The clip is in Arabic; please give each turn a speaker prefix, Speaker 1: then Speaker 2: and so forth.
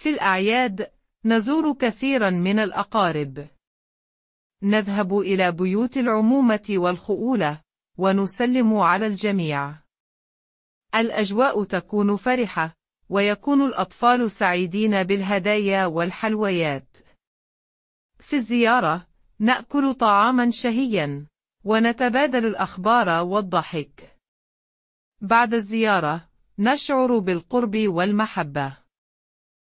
Speaker 1: في الأعياد نزور كثيرا من الأقارب. نذهب إلى بيوت العمومة والخؤولة ونسلم على الجميع. الأجواء تكون فرحة ويكون الأطفال سعيدين بالهدايا والحلويات. في الزيارة نأكل طعاما شهيا ونتبادل الأخبار والضحك. بعد الزيارة نشعر بالقرب والمحبة.